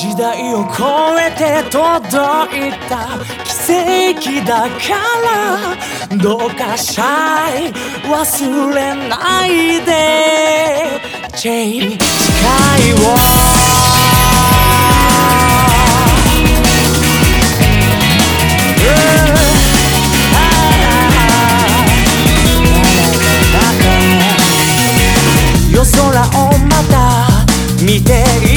時代を超えて届いた奇跡だからどうかシャイ忘れないでチェインスカイを夜空をまた見てい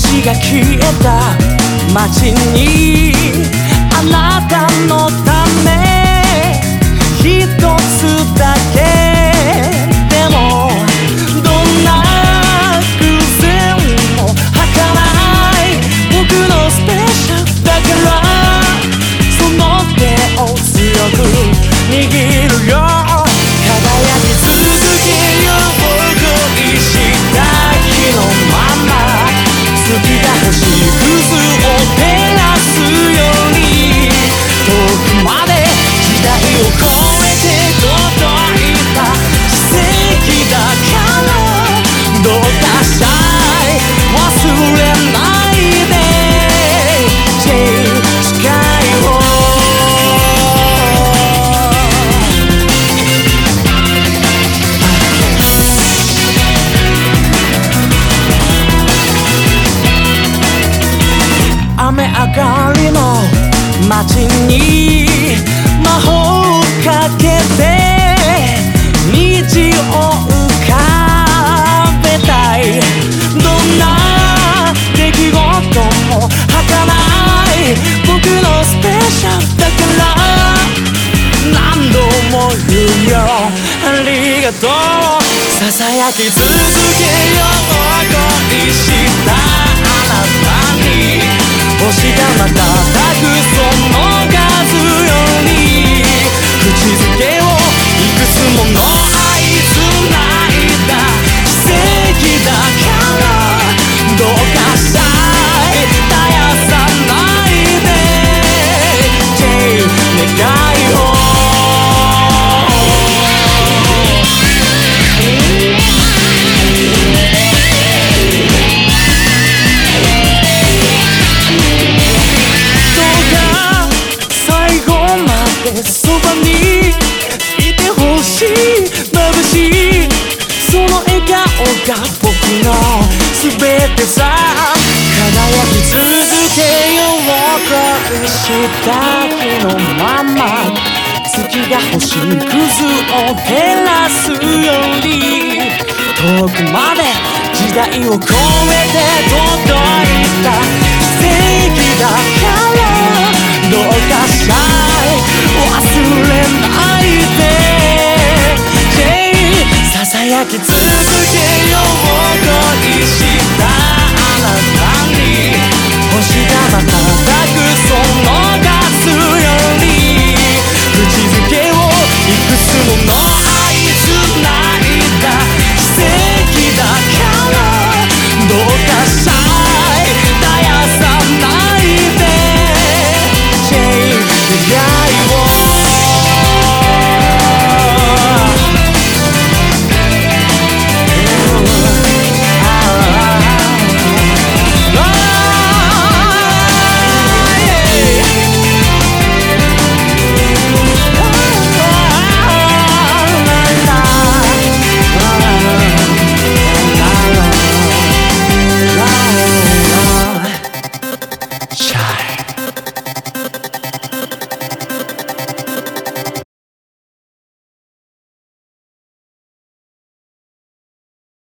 星が消えた。街にあなたのため。一つ街に魔法をかけて虹を浮かべたいどんな出来事も儚い僕のスペシャルだから何度も言うよありがとうささやき続けよう恋したあそばにいてほしい眩しいその笑顔が僕の全てさ輝き続けよう恋した日のまま月が星屑を照らすように遠くまで時代を超えて届いた奇跡だからどうか全員ささやき続けよう恋したあなたに星が瞬くその数より。口づけをいくつもの